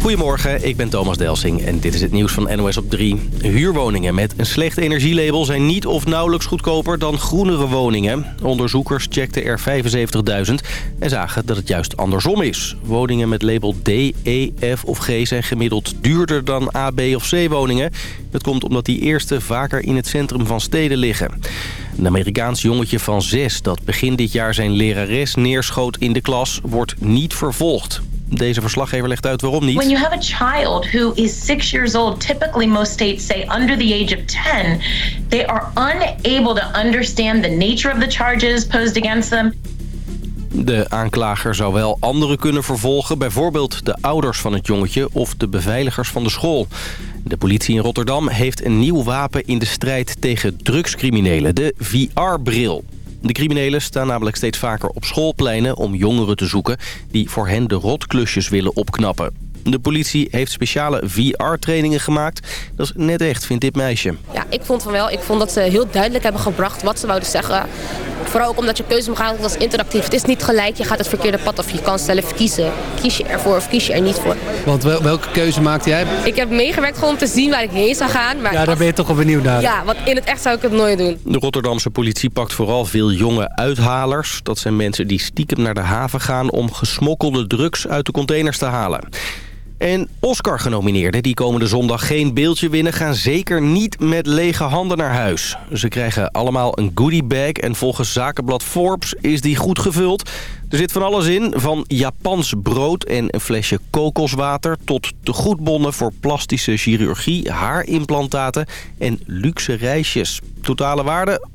Goedemorgen, ik ben Thomas Delsing en dit is het nieuws van NOS op 3. Huurwoningen met een slecht energielabel zijn niet of nauwelijks goedkoper dan groenere woningen. Onderzoekers checkten er 75.000 en zagen dat het juist andersom is. Woningen met label D, E, F of G zijn gemiddeld duurder dan A, B of C woningen. Dat komt omdat die eerste vaker in het centrum van steden liggen. Een Amerikaans jongetje van zes dat begin dit jaar zijn lerares neerschoot in de klas wordt niet vervolgd. Deze verslaggever legt uit waarom niet. When you have a child who is six years old, typically most states say under the age of 10, they are unable to understand the nature of the charges posed against them. De aanklager zou wel anderen kunnen vervolgen, bijvoorbeeld de ouders van het jongetje of de beveiligers van de school. De politie in Rotterdam heeft een nieuw wapen in de strijd tegen drugscriminelen, de VR-bril. De criminelen staan namelijk steeds vaker op schoolpleinen om jongeren te zoeken... die voor hen de rotklusjes willen opknappen. De politie heeft speciale VR-trainingen gemaakt. Dat is net echt, vindt dit meisje. Ja, ik vond van wel. Ik vond dat ze heel duidelijk hebben gebracht wat ze wouden zeggen. Vooral ook omdat je keuze mag maken, dat is interactief. Het is niet gelijk, je gaat het verkeerde pad of je kan zelf kiezen. Kies je ervoor of kies je er niet voor. Want wel, welke keuze maakte jij? Ik heb meegewerkt gewoon om te zien waar ik heen zou gaan. Maar Ja, daar ben je toch wel benieuwd naar. Ja, want in het echt zou ik het nooit doen. De Rotterdamse politie pakt vooral veel jonge uithalers. Dat zijn mensen die stiekem naar de haven gaan om gesmokkelde drugs uit de containers te halen. En Oscar-genomineerden die komende zondag geen beeldje winnen... gaan zeker niet met lege handen naar huis. Ze krijgen allemaal een goodiebag en volgens zakenblad Forbes is die goed gevuld. Er zit van alles in, van Japans brood en een flesje kokoswater... tot tegoedbonnen voor plastische chirurgie, haarimplantaten en luxe reisjes. Totale waarde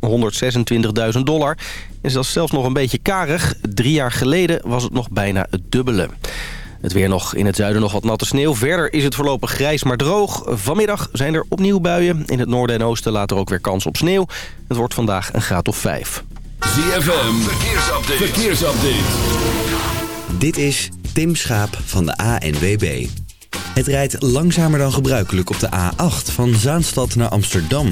126.000 dollar. En dat is zelfs nog een beetje karig. Drie jaar geleden was het nog bijna het dubbele. Het weer nog in het zuiden nog wat natte sneeuw. Verder is het voorlopig grijs maar droog. Vanmiddag zijn er opnieuw buien. In het noorden en oosten later ook weer kans op sneeuw. Het wordt vandaag een graad of vijf. ZFM, verkeersupdate. verkeersupdate. Dit is Tim Schaap van de ANWB. Het rijdt langzamer dan gebruikelijk op de A8 van Zaanstad naar Amsterdam.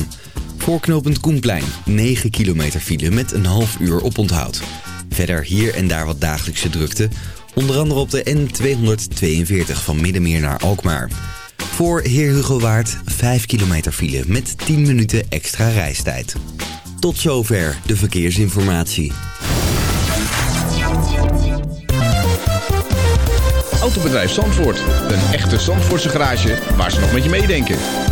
Voorknopend Koenplein, 9 kilometer file met een half uur oponthoud. Verder hier en daar wat dagelijkse drukte. Onder andere op de N242 van Middenmeer naar Alkmaar. Voor Heer Hugo Waard 5 kilometer file met 10 minuten extra reistijd. Tot zover de verkeersinformatie. Autobedrijf Zandvoort. Een echte Zandvoortse garage waar ze nog met je meedenken.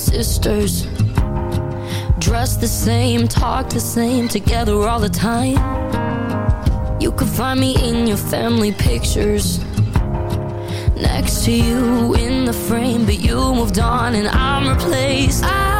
sisters. Dress the same, talk the same, together all the time. You could find me in your family pictures. Next to you in the frame, but you moved on and I'm replaced. I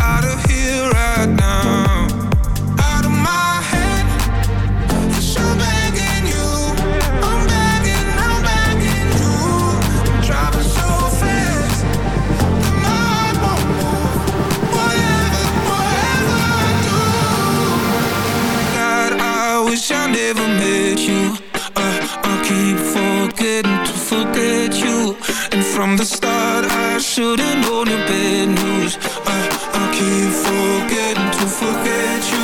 out of here right now. Out of my head, it's you begging you. I'm begging, I'm begging you. I'm driving so fast, the mind won't move. Whatever, whatever I do. God, I wish I never met you. Uh, I keep forgetting to forget you. And from the start, I should've known you. forget you.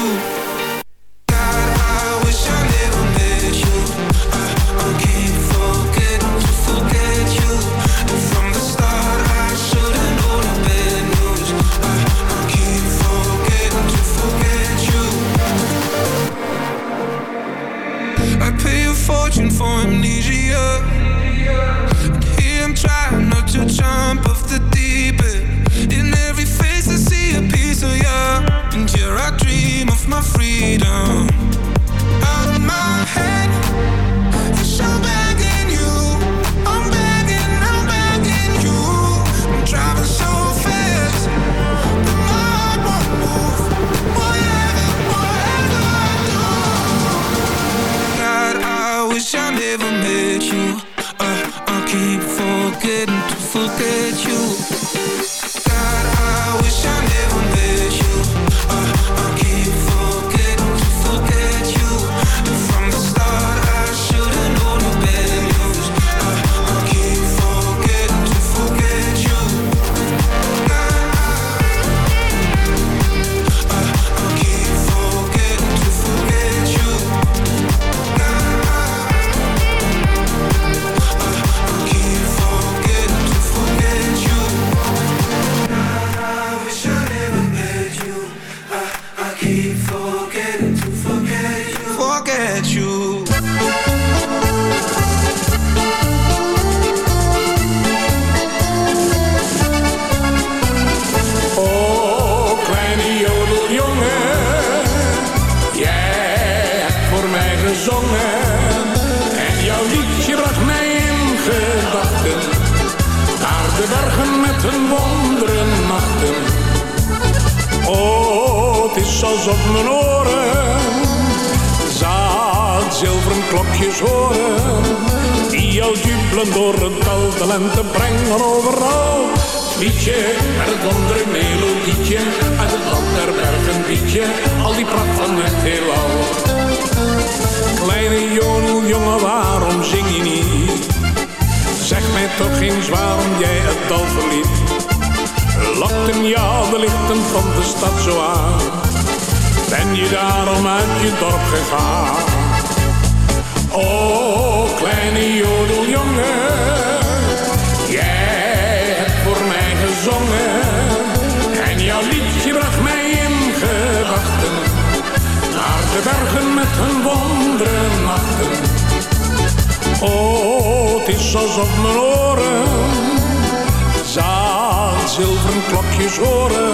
zilveren klokjes horen.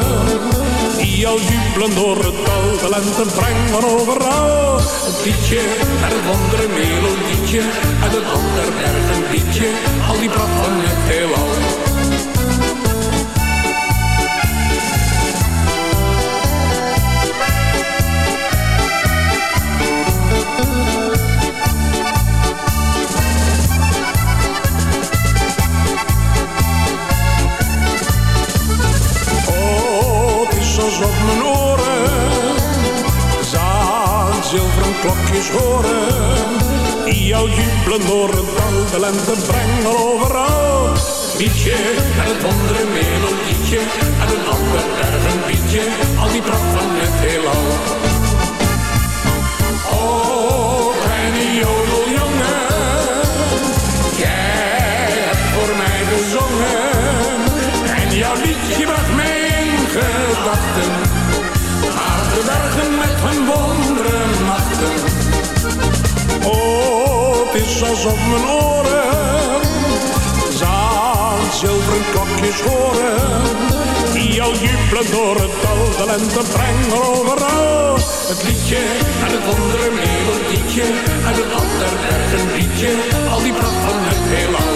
Die al jubelen door het dal, de lente brengt van overal. Een liedje en een andere melodietje, en een ander berg liedje, al die brand van het heelal. klokjes horen. Die jou jubelen door het de lente brengen overal. mietje en het andere melodietje en een ander erg een al die pracht van het heelal. Het is alsof mijn oren Zaan zilveren klokjes horen. Die al jubelen door het dal, de lente brengen overal. Het liedje en het andere melodietje liedje en het ander erg een liedje. Al die pracht van het heelal.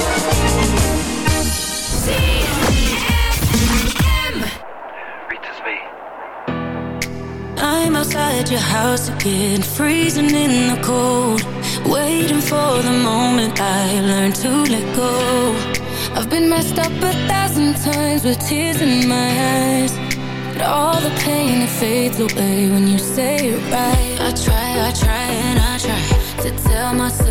I'm outside your house again, freezing in the cold. Waiting for the moment I learn to let go. I've been messed up a thousand times with tears in my eyes. But all the pain, it fades away when you say it right. I try, I try and I try to tell myself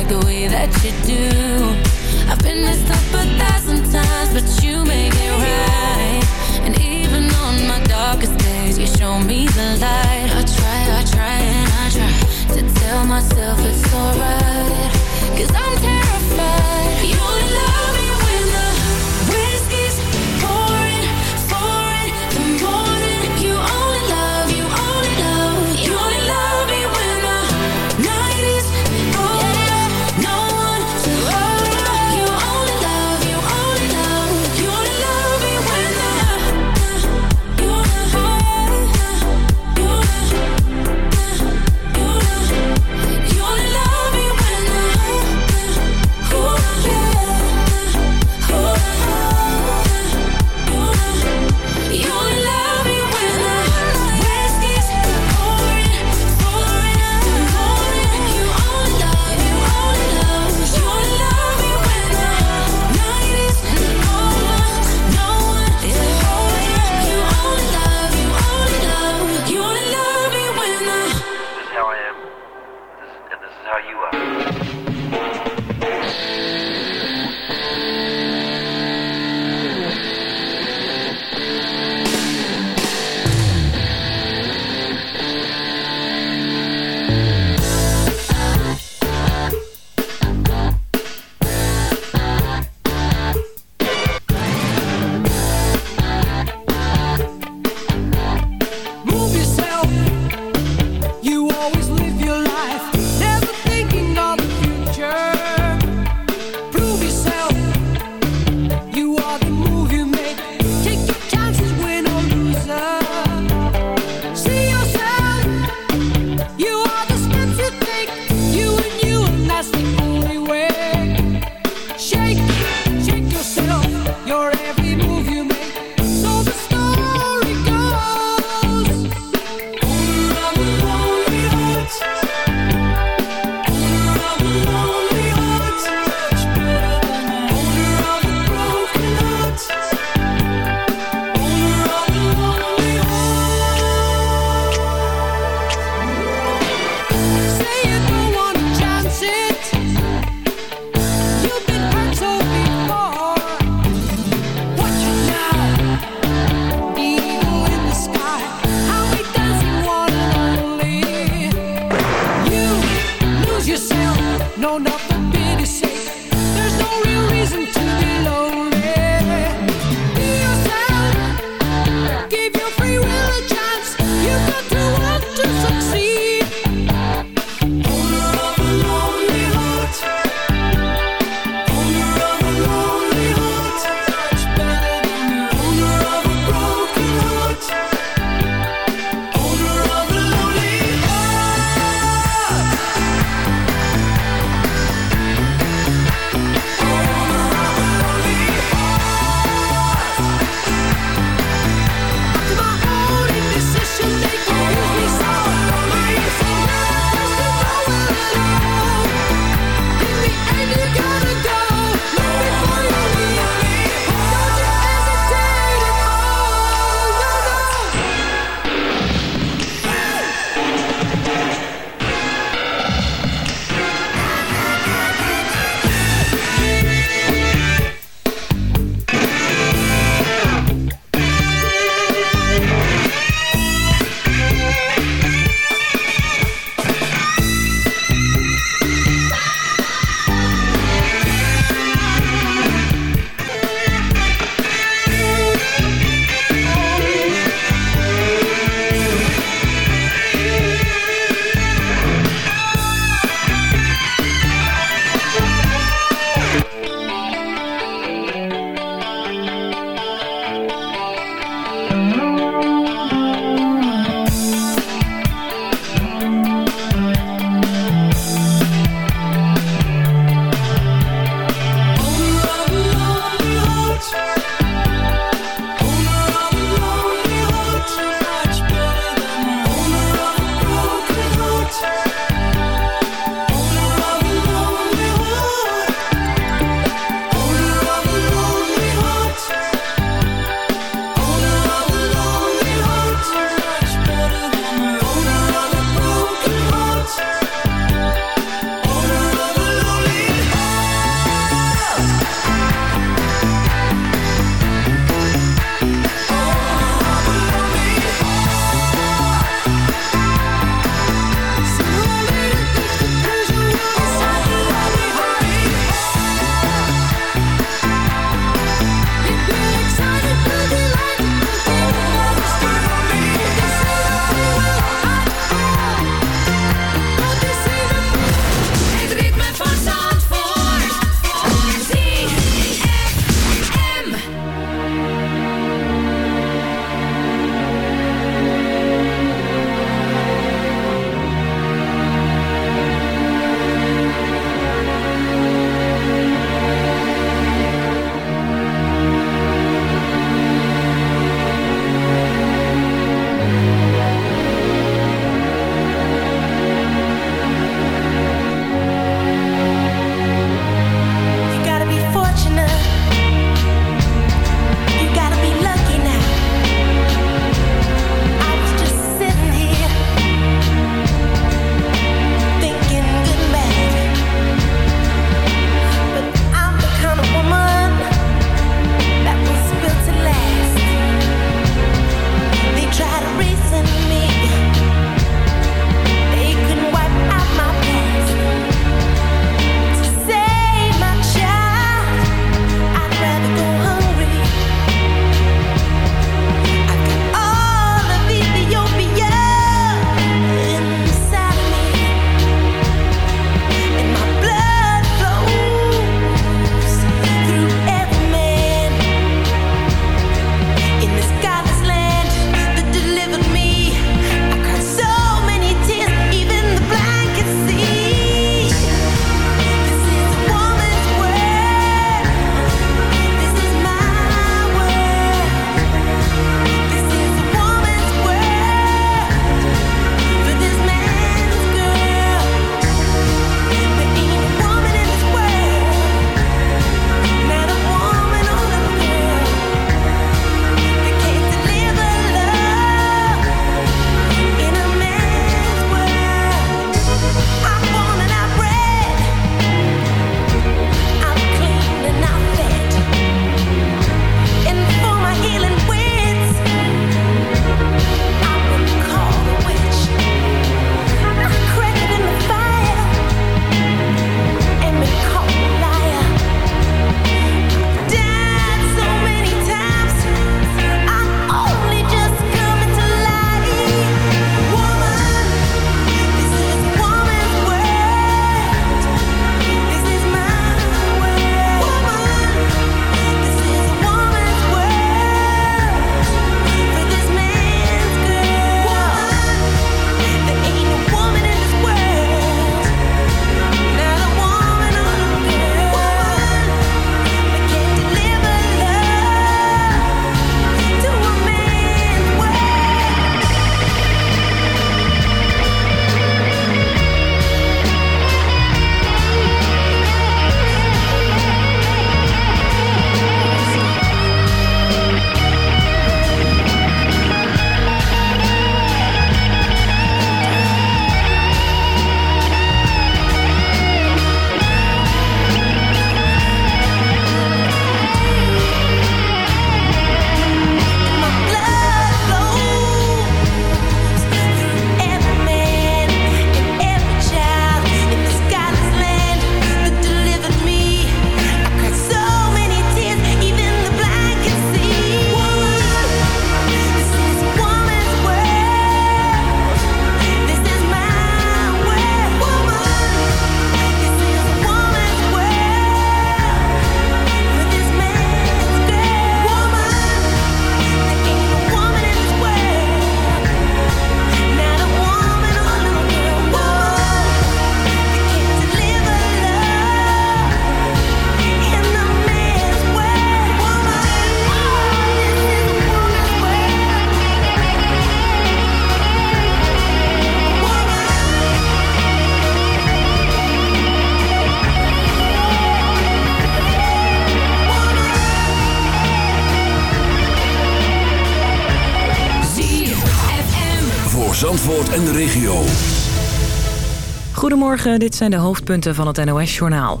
Dit zijn de hoofdpunten van het NOS-journaal.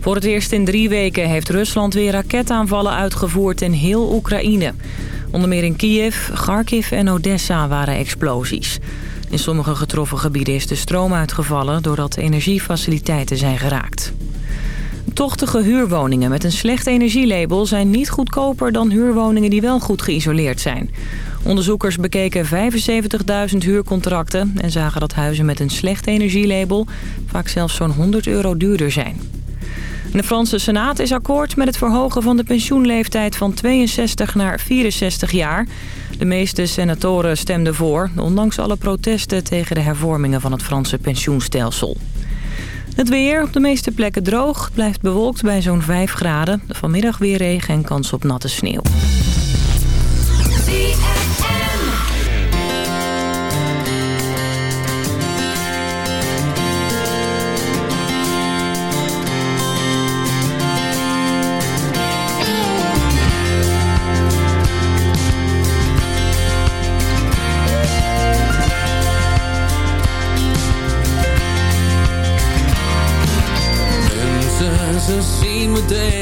Voor het eerst in drie weken heeft Rusland weer raketaanvallen uitgevoerd in heel Oekraïne. Onder meer in Kiev, Kharkiv en Odessa waren explosies. In sommige getroffen gebieden is de stroom uitgevallen... doordat energiefaciliteiten zijn geraakt. Tochtige huurwoningen met een slecht energielabel zijn niet goedkoper dan huurwoningen die wel goed geïsoleerd zijn. Onderzoekers bekeken 75.000 huurcontracten en zagen dat huizen met een slecht energielabel vaak zelfs zo'n 100 euro duurder zijn. De Franse Senaat is akkoord met het verhogen van de pensioenleeftijd van 62 naar 64 jaar. De meeste senatoren stemden voor, ondanks alle protesten tegen de hervormingen van het Franse pensioenstelsel. Het weer op de meeste plekken droog. Blijft bewolkt bij zo'n 5 graden. Vanmiddag weer regen en kans op natte sneeuw. Zien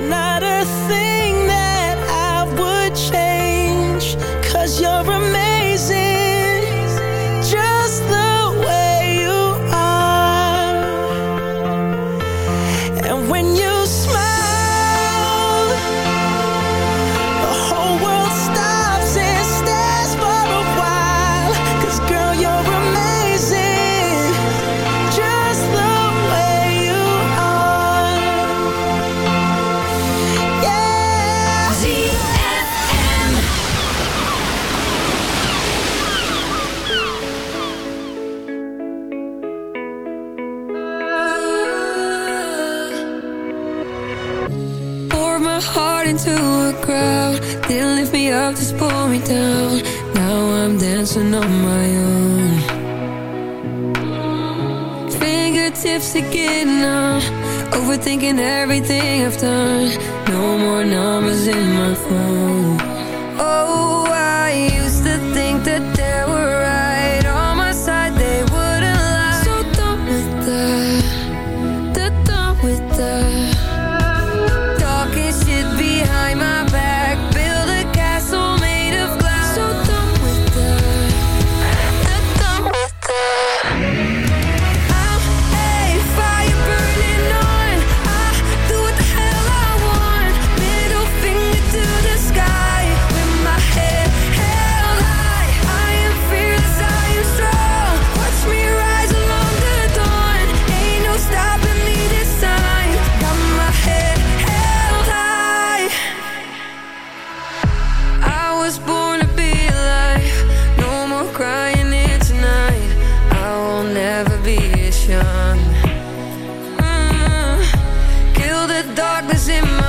not a thinking everything I've done. No more numbers in my phone. sun mm, Kill the darkness in my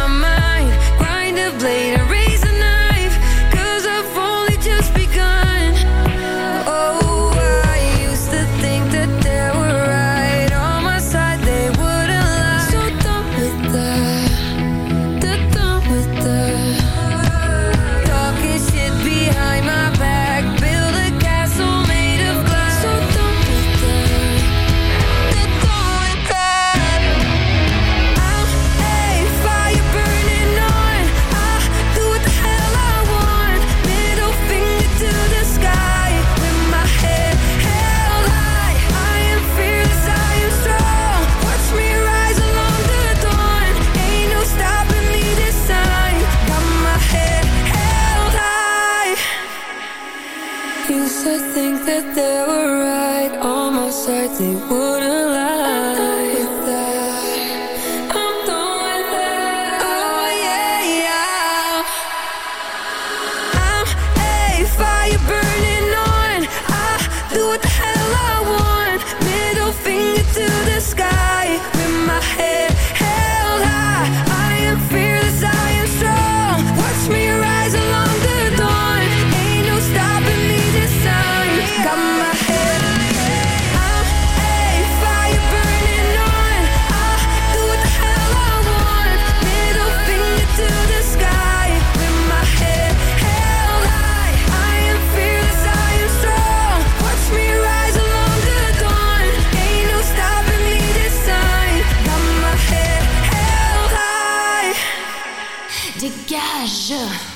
Dégage.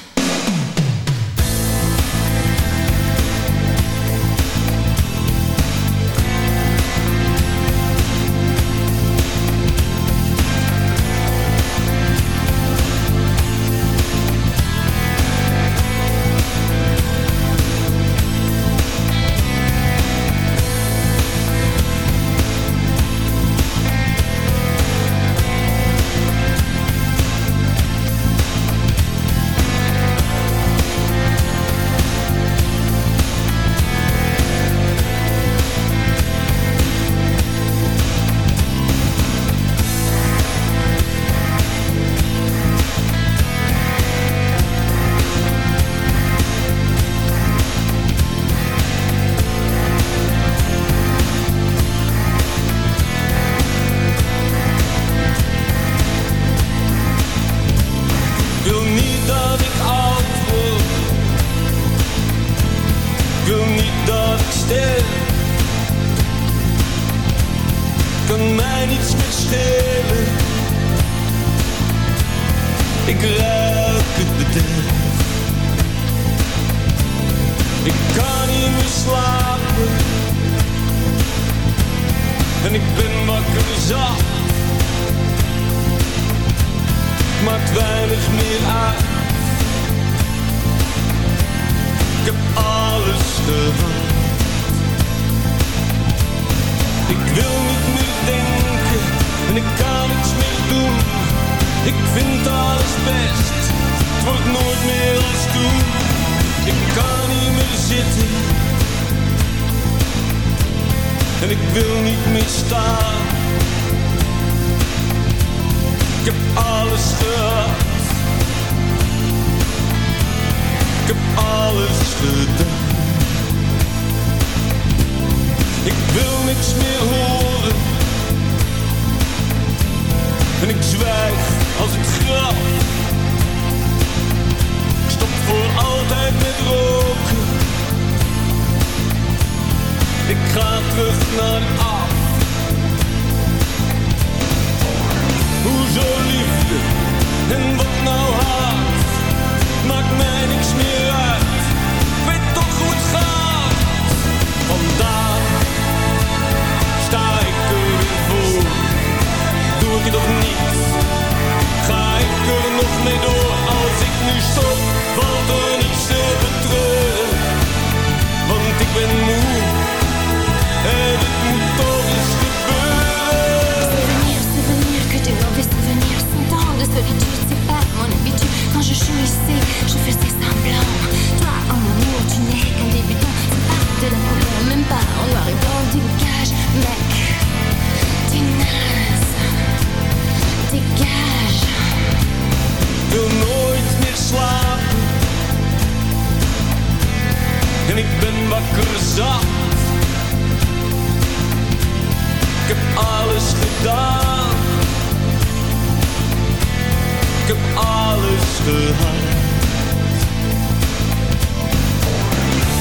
Wil niet meer staan. Ik heb alles gehad. Ik heb alles gedaan. Ik wil niks meer horen. En ik zwijg als het graf. Ik stop voor altijd met roken. Ik ga terug naar af. Hoezo liefde en wat nou haat? Maakt mij niks meer uit. Weet toch hoe het gaat. Vandaag sta ik er voor. Doe ik het of niet? Ga ik er nog mee door? Als ik nu stop, valt er c'est pas mon habitude. Quand je jouissais, je faisais semblant. Toi, en amour, tu n'es qu'un débutant. C'est pas de la même pas en noir et blanc. Dégage, mec, t'es naze. Dégage. Wil nooit meer slapen. En ik ben wakker zat. Ik heb alles gedaan. Ik heb alles gehad.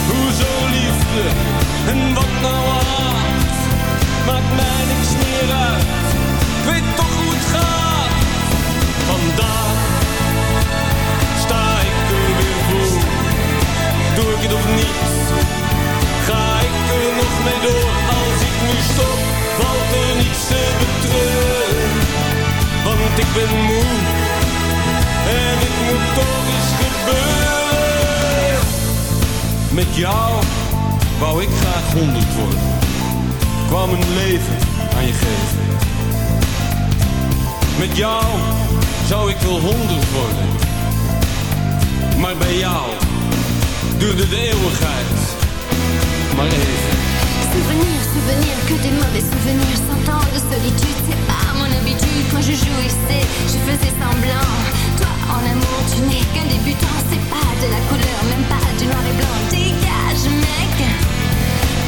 Hoezo liefde en wat nou haat? Maakt mij niks meer uit. Ik weet toch hoe Met jou zou ik wel honderd worden. Maar bij jou duurde de eeuwigheid maar. Souvenir, souvenir, que des mauvais souvenirs. Cent ans de solitude, c'est pas mon habitude. Quand je jouissais, je faisais semblant. Toi, en amour, tu n'es qu'un débutant. C'est pas de la couleur, même pas du noir et blanc. Dégage, mec.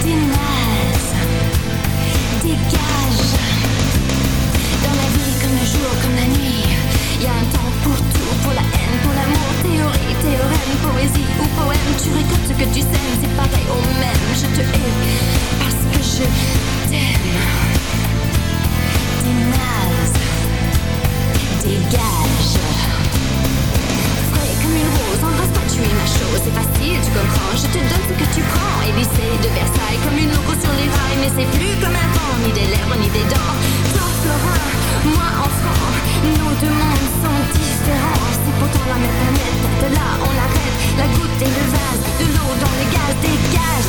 T'es naze. Dégage l'amour Théorie, théorème, poésie ou poème. Tu récoltes ce que tu sèmes, c'est pareil au même. Je te hais parce que je t'aime. T'es naze Dégage Frais comme une rose, embrasse-toi, tu es ma chose. C'est facile, tu comprends, je te donne ce que tu prends. Élysée de Versailles, comme une loco sur les rails. Mais c'est plus comme avant, ni des lèvres, ni des dents. Toi, Florin, moi, enfant Nos deux mondes sont différents. C'est pourtant la même planète, de là on arrête La goutte et le vase, de l'eau dans le gaz Dégage